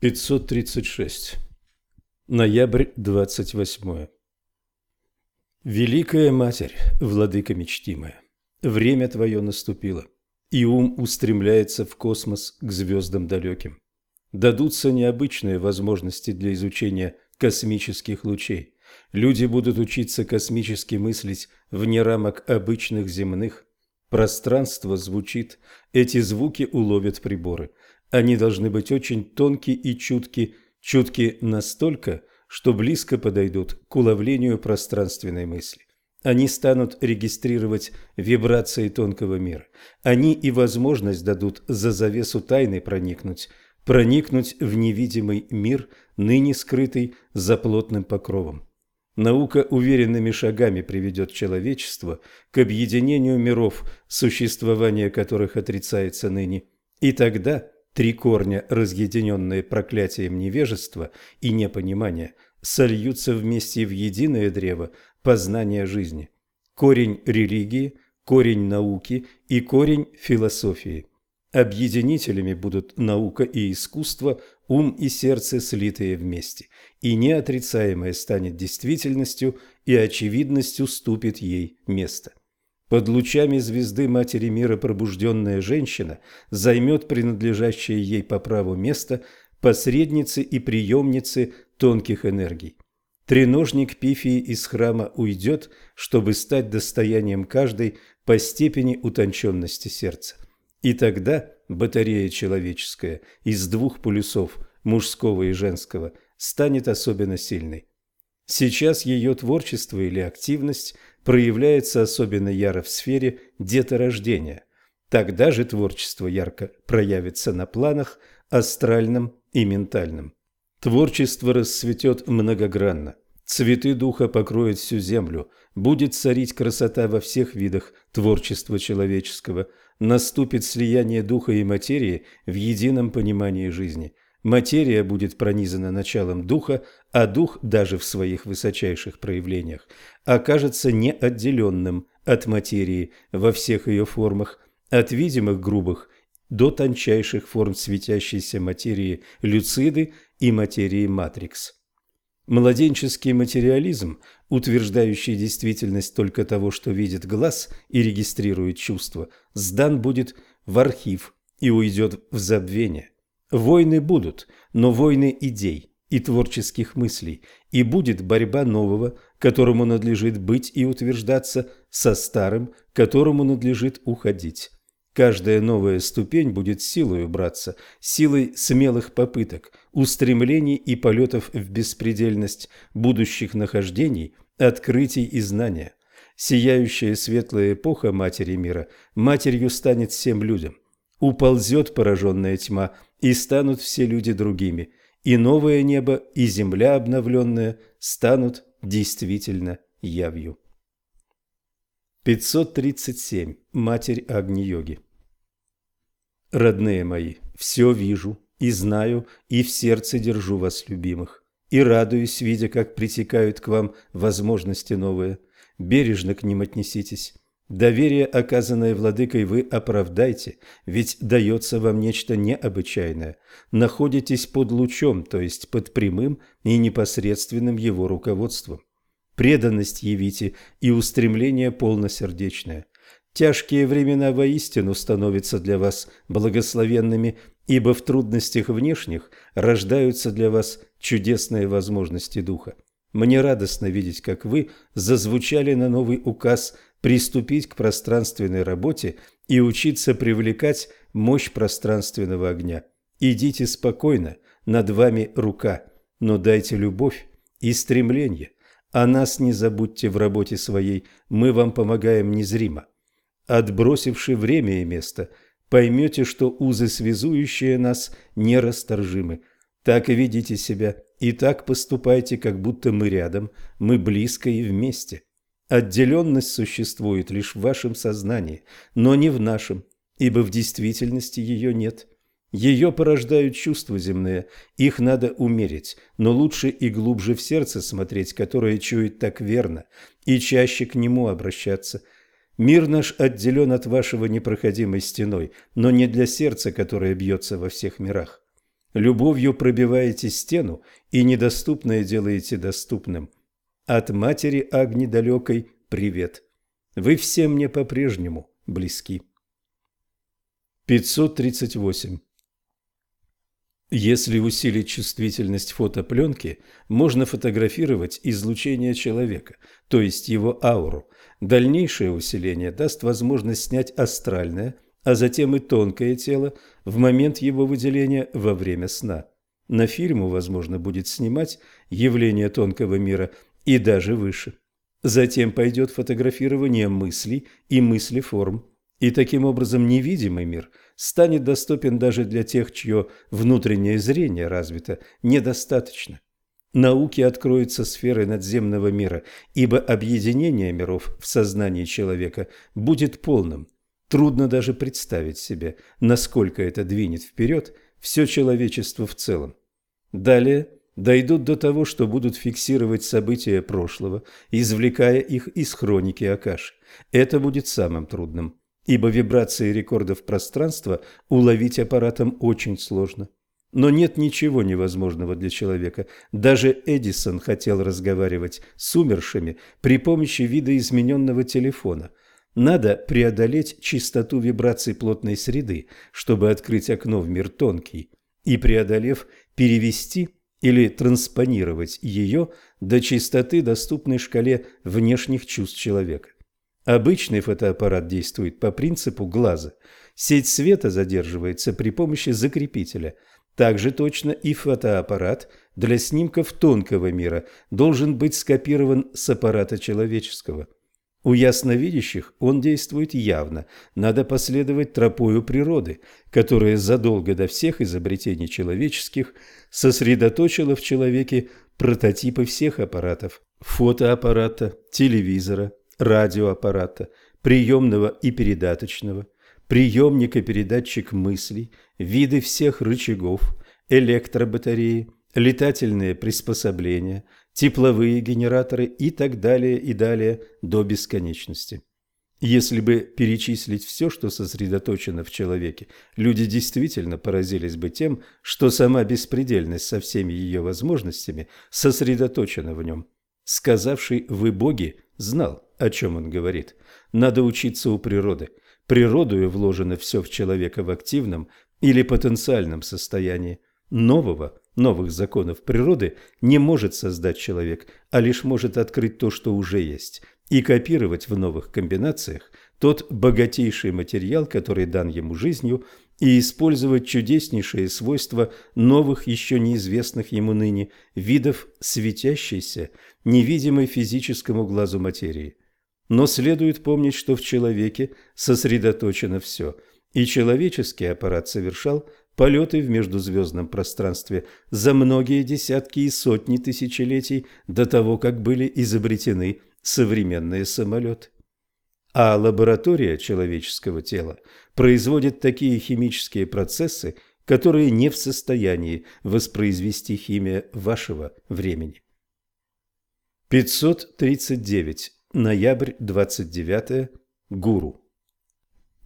536. Ноябрь 28. Великая Матерь, Владыка мечтимая, время Твое наступило, и ум устремляется в космос к звездам далеким. Дадутся необычные возможности для изучения космических лучей. Люди будут учиться космически мыслить вне рамок обычных земных. Пространство звучит, эти звуки уловят приборы – они должны быть очень тонкие и чутки, чутки настолько, что близко подойдут к уловлению пространственной мысли. Они станут регистрировать вибрации тонкого мира. Они и возможность дадут за завесу тайны проникнуть, проникнуть в невидимый мир, ныне скрытый за плотным покровом. Наука уверенными шагами приведет человечество к объединению миров, существование которых отрицается ныне. И тогда Три корня, разъединенные проклятием невежества и непонимания, сольются вместе в единое древо познания жизни. Корень религии, корень науки и корень философии. Объединителями будут наука и искусство, ум и сердце слитые вместе, и неотрицаемое станет действительностью, и очевидностью ступит ей место. Под лучами звезды Матери Мира пробужденная женщина займет принадлежащее ей по праву место посредницы и приемницы тонких энергий. Треножник Пифии из храма уйдет, чтобы стать достоянием каждой по степени утонченности сердца. И тогда батарея человеческая из двух полюсов, мужского и женского, станет особенно сильной. Сейчас ее творчество или активность проявляется особенно яро в сфере деторождения. Тогда же творчество ярко проявится на планах астральном и ментальном. Творчество расцветет многогранно. Цветы духа покроют всю землю, будет царить красота во всех видах творчества человеческого, наступит слияние духа и материи в едином понимании жизни – Материя будет пронизана началом духа, а дух даже в своих высочайших проявлениях окажется неотделенным от материи во всех ее формах, от видимых грубых до тончайших форм светящейся материи люциды и материи матрикс. Младенческий материализм, утверждающий действительность только того, что видит глаз и регистрирует чувства, сдан будет в архив и уйдет в забвение. Войны будут, но войны идей и творческих мыслей, и будет борьба нового, которому надлежит быть и утверждаться, со старым, которому надлежит уходить. Каждая новая ступень будет силой браться, силой смелых попыток, устремлений и полетов в беспредельность будущих нахождений, открытий и знания. Сияющая светлая эпоха Матери мира матерью станет всем людям. Уползет пораженная тьма – и станут все люди другими, и новое небо, и земля обновленная станут действительно явью. 537. Матерь Агни-йоги Родные мои, все вижу и знаю, и в сердце держу вас, любимых, и радуюсь, видя, как притекают к вам возможности новые. Бережно к ним отнеситесь. Доверие, оказанное владыкой, вы оправдайте, ведь дается вам нечто необычайное. Находитесь под лучом, то есть под прямым и непосредственным его руководством. Преданность явите и устремление полносердечное. Тяжкие времена воистину становятся для вас благословенными, ибо в трудностях внешних рождаются для вас чудесные возможности духа. Мне радостно видеть, как вы зазвучали на новый указ – приступить к пространственной работе и учиться привлекать мощь пространственного огня. Идите спокойно, над вами рука, но дайте любовь и стремление. О нас не забудьте в работе своей, мы вам помогаем незримо. Отбросивши время и место, поймете, что узы, связующие нас, нерасторжимы. Так и ведите себя, и так поступайте, как будто мы рядом, мы близко и вместе. Отделенность существует лишь в вашем сознании, но не в нашем, ибо в действительности ее нет. Ее порождают чувства земные, их надо умерить, но лучше и глубже в сердце смотреть, которое чует так верно, и чаще к нему обращаться. Мир наш отделен от вашего непроходимой стеной, но не для сердца, которое бьется во всех мирах. Любовью пробиваете стену и недоступное делаете доступным. От матери Агни далекой привет. Вы все мне по-прежнему близки. 538. Если усилить чувствительность фотопленки, можно фотографировать излучение человека, то есть его ауру. Дальнейшее усиление даст возможность снять астральное, а затем и тонкое тело в момент его выделения во время сна. На фильму возможно будет снимать явление тонкого мира и даже выше. Затем пойдет фотографирование мыслей и мыслеформ. И таким образом невидимый мир станет доступен даже для тех, чье внутреннее зрение развито недостаточно. Науке откроются сферы надземного мира, ибо объединение миров в сознании человека будет полным. Трудно даже представить себе, насколько это двинет вперед все человечество в целом. Далее дойдут до того, что будут фиксировать события прошлого, извлекая их из хроники Акаши. Это будет самым трудным ибо вибрации рекордов пространства уловить аппаратом очень сложно. Но нет ничего невозможного для человека. Даже Эдисон хотел разговаривать с умершими при помощи видоизмененного телефона. Надо преодолеть чистоту вибраций плотной среды, чтобы открыть окно в мир тонкий, и, преодолев, перевести или транспонировать ее до чистоты, доступной шкале внешних чувств человека. Обычный фотоаппарат действует по принципу глаза. Сеть света задерживается при помощи закрепителя. Также точно и фотоаппарат для снимков тонкого мира должен быть скопирован с аппарата человеческого. У ясновидящих он действует явно. Надо последовать тропою природы, которая задолго до всех изобретений человеческих сосредоточила в человеке прототипы всех аппаратов – фотоаппарата, телевизора, радиоаппарата, приемного и передаточного, приемник и передатчик мыслей, виды всех рычагов, электробатареи, летательные приспособления, тепловые генераторы и так далее и далее до бесконечности. Если бы перечислить все, что сосредоточено в человеке, люди действительно поразились бы тем, что сама беспредельность со всеми ее возможностями сосредоточена в нем. Сказавший «вы боги» знал, о чем он говорит. Надо учиться у природы. Природою вложено все в человека в активном или потенциальном состоянии. Нового, новых законов природы не может создать человек, а лишь может открыть то, что уже есть, и копировать в новых комбинациях тот богатейший материал, который дан ему жизнью, и использовать чудеснейшие свойства новых, еще неизвестных ему ныне, видов светящейся, невидимой физическому глазу материи. Но следует помнить, что в человеке сосредоточено все, и человеческий аппарат совершал полеты в междузвездном пространстве за многие десятки и сотни тысячелетий до того, как были изобретены современные самолеты. А лаборатория человеческого тела производит такие химические процессы, которые не в состоянии воспроизвести химия вашего времени. 539. Ноябрь 29. Гуру.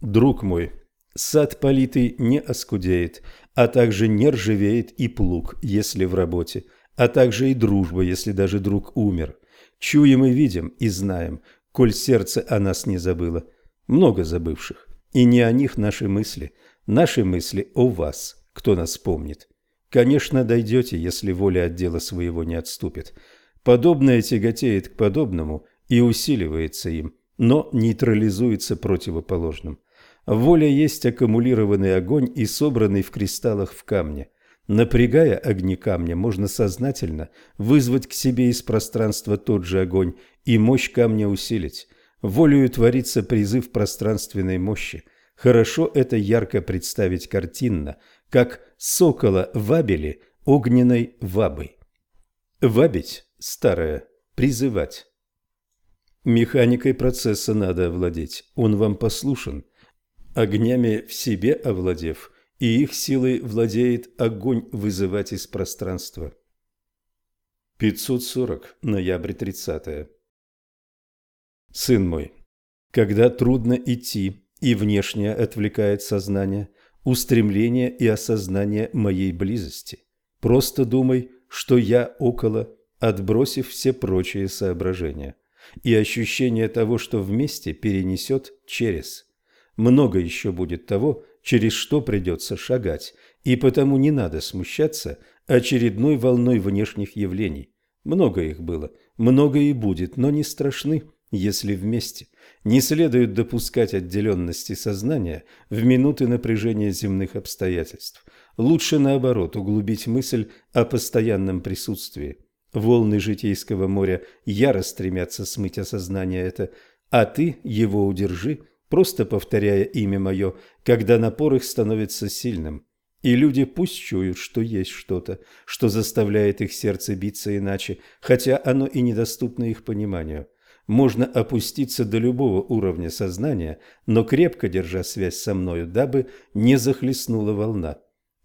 Друг мой, сад политый не оскудеет, а также не ржавеет и плуг, если в работе, а также и дружба, если даже друг умер. Чуем и видим, и знаем, коль сердце о нас не забыло. Много забывших, и не о них наши мысли, наши мысли о вас, кто нас помнит. Конечно, дойдете, если воля от дела своего не отступит. Подобное тяготеет к подобному и усиливается им, но нейтрализуется противоположным. Воля есть аккумулированный огонь и собранный в кристаллах в камне. Напрягая огни камня, можно сознательно вызвать к себе из пространства тот же огонь и мощь камня усилить. Волею творится призыв пространственной мощи. Хорошо это ярко представить картинно, как сокола вабели огненной вабой. Вабить – старое, призывать. Механикой процесса надо овладеть, он вам послушен. Огнями в себе овладев, и их силой владеет огонь вызывать из пространства. 540. Ноябрь 30. Сын мой, когда трудно идти и внешнее отвлекает сознание, устремление и осознание моей близости. Просто думай, что я около, отбросив все прочие соображения. И ощущение того, что вместе перенесет через. Много еще будет того, через что придется шагать, и потому не надо смущаться очередной волной внешних явлений. Много их было, много и будет, но не страшны, если вместе. Не следует допускать отделенности сознания в минуты напряжения земных обстоятельств. Лучше, наоборот, углубить мысль о постоянном присутствии. Волны житейского моря яро стремятся смыть осознание это, а ты его удержи, просто повторяя имя мое, когда напор их становится сильным. И люди пусть чуют, что есть что-то, что заставляет их сердце биться иначе, хотя оно и недоступно их пониманию. Можно опуститься до любого уровня сознания, но крепко держа связь со мною, дабы не захлестнула волна.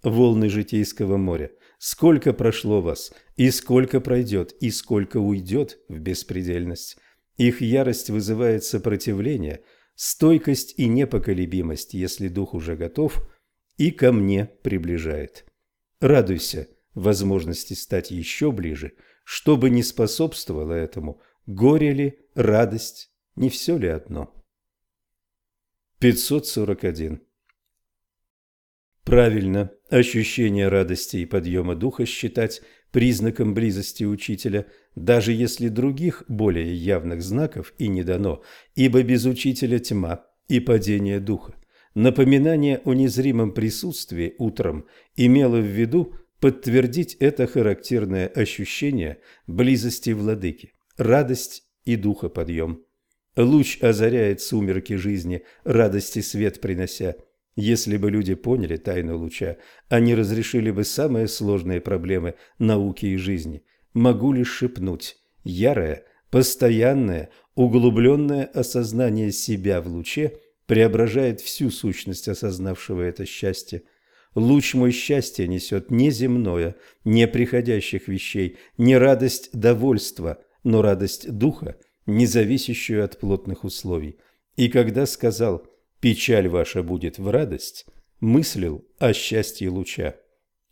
Волны житейского моря. Сколько прошло вас, и сколько пройдет, и сколько уйдет в беспредельность. Их ярость вызывает сопротивление, стойкость и непоколебимость, если дух уже готов – и ко мне приближает. Радуйся возможности стать еще ближе, чтобы не способствовало этому, горе ли, радость, не все ли одно. 541. Правильно, ощущение радости и подъема духа считать признаком близости учителя, даже если других более явных знаков и не дано, ибо без учителя тьма и падение духа. Напоминание о незримом присутствии утром имело в виду подтвердить это характерное ощущение близости владыки, радость и духоподъем. Луч озаряет сумерки жизни, радости свет принося. Если бы люди поняли тайну луча, они разрешили бы самые сложные проблемы науки и жизни. Могу лишь шепнуть, ярое, постоянное, углубленное осознание себя в луче – преображает всю сущность осознавшего это счастье. Луч мой счастья несет не земное, не приходящих вещей, не радость довольства, но радость духа, не зависящую от плотных условий. И когда сказал «печаль ваша будет в радость», мыслил о счастье луча.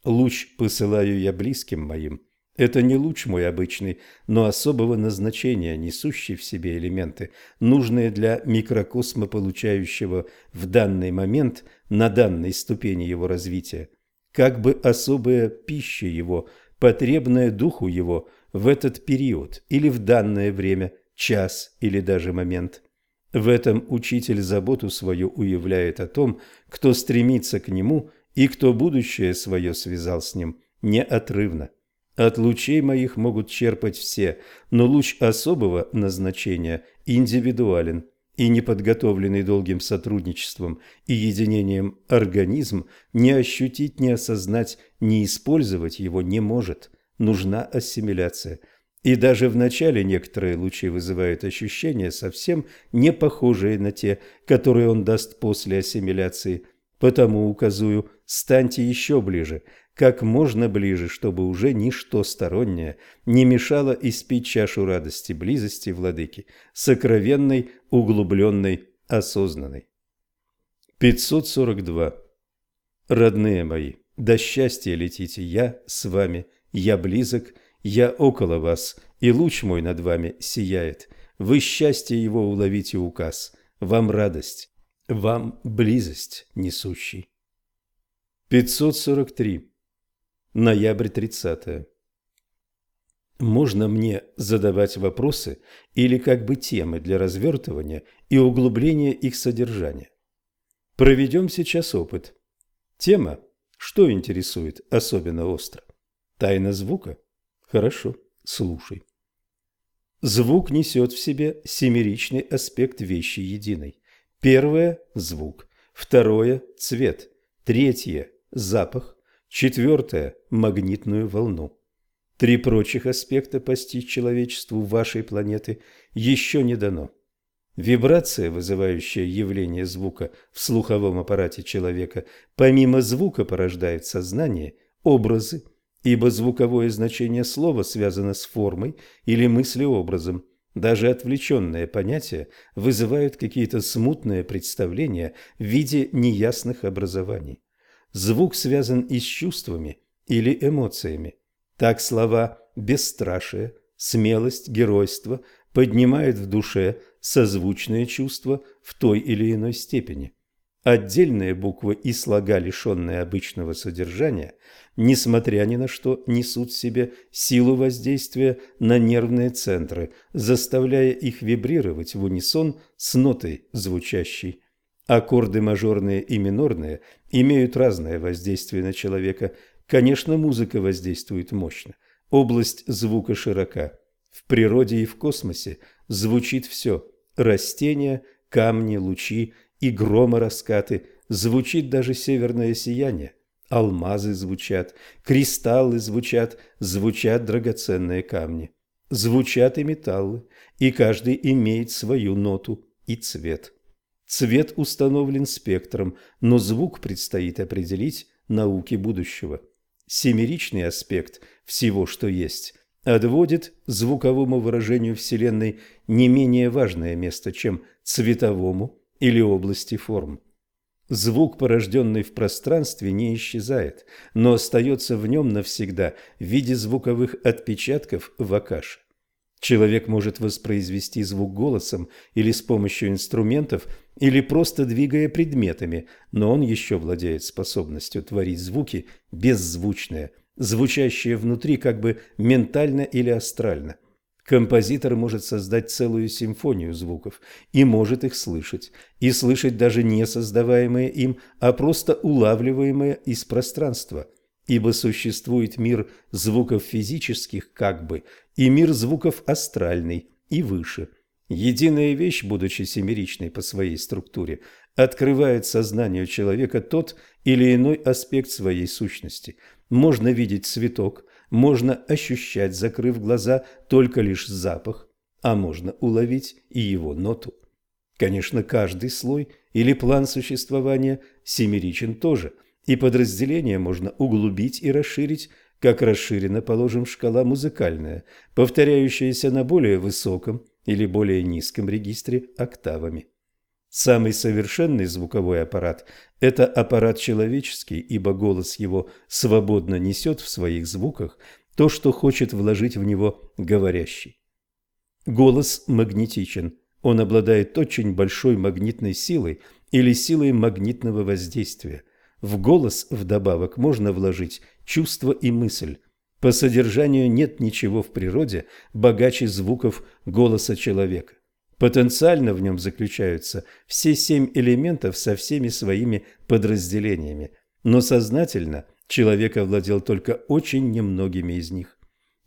Луч посылаю я близким моим, это не луч мой обычный, но особого назначения, несущий в себе элементы, нужные для микрокосма, получающего в данный момент на данной ступени его развития, как бы особая пища его, потребная духу его в этот период или в данное время, час или даже момент. В этом учитель заботу свою уявляет о том, кто стремится к нему и кто будущее свое связал с ним неотрывно. От лучей моих могут черпать все, но луч особого назначения индивидуален, и неподготовленный долгим сотрудничеством и единением организм не ощутить, не осознать, не использовать его не может. Нужна ассимиляция. И даже в начале некоторые лучи вызывают ощущения, совсем не похожие на те, которые он даст после ассимиляции. Потому указую, станьте еще ближе, как можно ближе, чтобы уже ничто стороннее не мешало испить чашу радости, близости владыки, сокровенной, углубленной, осознанной. 542. Родные мои, до счастья летите, я с вами, я близок, я около вас, и луч мой над вами сияет. Вы счастье его уловите указ, вам радость, вам близость несущий. 543. Ноябрь 30. Можно мне задавать вопросы или как бы темы для развертывания и углубления их содержания? Проведем сейчас опыт. Тема что интересует особенно остро? Тайна звука? Хорошо, слушай. Звук несет в себе семеричный аспект вещи единой. Первое – звук, второе – цвет, третье – запах, Четвертое – магнитную волну. Три прочих аспекта постичь человечеству вашей планеты еще не дано. Вибрация, вызывающая явление звука в слуховом аппарате человека, помимо звука порождает сознание, образы, ибо звуковое значение слова связано с формой или мыслеобразом. Даже отвлеченные понятия вызывают какие-то смутные представления в виде неясных образований. звук связан и с чувствами или эмоциями. Так слова «бесстрашие», «смелость», «геройство» поднимают в душе созвучные чувства в той или иной степени. Отдельные буквы и слога, лишенные обычного содержания, несмотря ни на что, несут в себе силу воздействия на нервные центры, заставляя их вибрировать в унисон с нотой звучащей. Аккорды мажорные и минорные имеют разное воздействие на человека. Конечно, музыка воздействует мощно. Область звука широка. В природе и в космосе звучит все – растения, камни, лучи – и громораскаты, звучит даже северное сияние. Алмазы звучат, кристаллы звучат, звучат драгоценные камни. Звучат и металлы, и каждый имеет свою ноту и цвет. Цвет установлен спектром, но звук предстоит определить науке будущего. Семеричный аспект всего, что есть, отводит звуковому выражению Вселенной не менее важное место, чем цветовому или области форм. Звук, порожденный в пространстве, не исчезает, но остается в нем навсегда в виде звуковых отпечатков в акаше. Человек может воспроизвести звук голосом или с помощью инструментов, или просто двигая предметами, но он еще владеет способностью творить звуки беззвучные, звучащие внутри как бы ментально или астрально – Композитор может создать целую симфонию звуков и может их слышать, и слышать даже не создаваемые им, а просто улавливаемые из пространства, ибо существует мир звуков физических как бы и мир звуков астральный и выше. Единая вещь, будучи семеричной по своей структуре, открывает сознанию человека тот или иной аспект своей сущности. Можно видеть цветок, можно ощущать, закрыв глаза, только лишь запах, а можно уловить и его ноту. Конечно, каждый слой или план существования семеричен тоже, и подразделение можно углубить и расширить, как расширена, положим, шкала музыкальная, повторяющаяся на более высоком или более низком регистре октавами. Самый совершенный звуковой аппарат – это аппарат человеческий, ибо голос его свободно несет в своих звуках то, что хочет вложить в него говорящий. Голос магнетичен. Он обладает очень большой магнитной силой или силой магнитного воздействия. В голос вдобавок можно вложить чувство и мысль. По содержанию нет ничего в природе богаче звуков голоса человека. Потенциально в нем заключаются все семь элементов со всеми своими подразделениями, но сознательно человек овладел только очень немногими из них.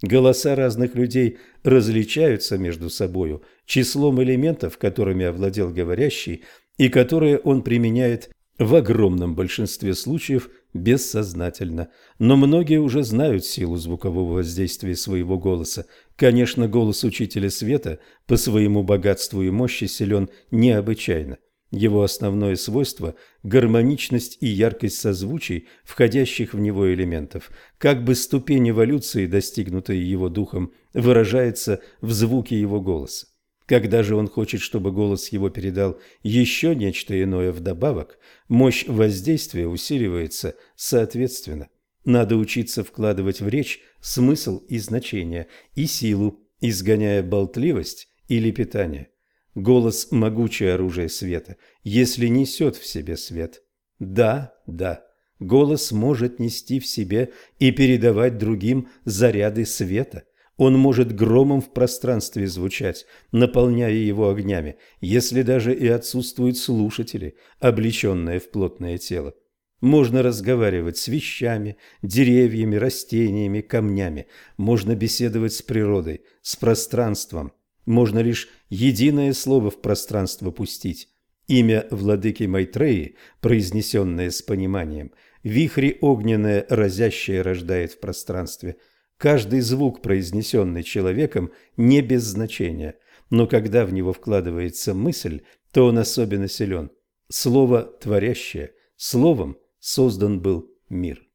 Голоса разных людей различаются между собою числом элементов, которыми овладел говорящий, и которые он применяет в огромном большинстве случаев бессознательно. Но многие уже знают силу звукового воздействия своего голоса. Конечно, голос учителя света по своему богатству и мощи силен необычайно. Его основное свойство – гармоничность и яркость созвучий, входящих в него элементов. Как бы ступень эволюции, достигнутая его духом, выражается в звуке его голоса. Когда же он хочет, чтобы голос его передал еще нечто иное вдобавок, мощь воздействия усиливается соответственно. Надо учиться вкладывать в речь смысл и значение, и силу, изгоняя болтливость или питание. Голос – могучее оружие света, если несет в себе свет. Да, да, голос может нести в себе и передавать другим заряды света. Он может громом в пространстве звучать, наполняя его огнями, если даже и отсутствуют слушатели, облеченные в плотное тело. Можно разговаривать с вещами, деревьями, растениями, камнями. Можно беседовать с природой, с пространством. Можно лишь единое слово в пространство пустить. Имя владыки Майтреи, произнесенное с пониманием, вихри огненное разящее рождает в пространстве – Каждый звук, произнесенный человеком, не без значения, но когда в него вкладывается мысль, то он особенно силен. Слово творящее, словом создан был мир.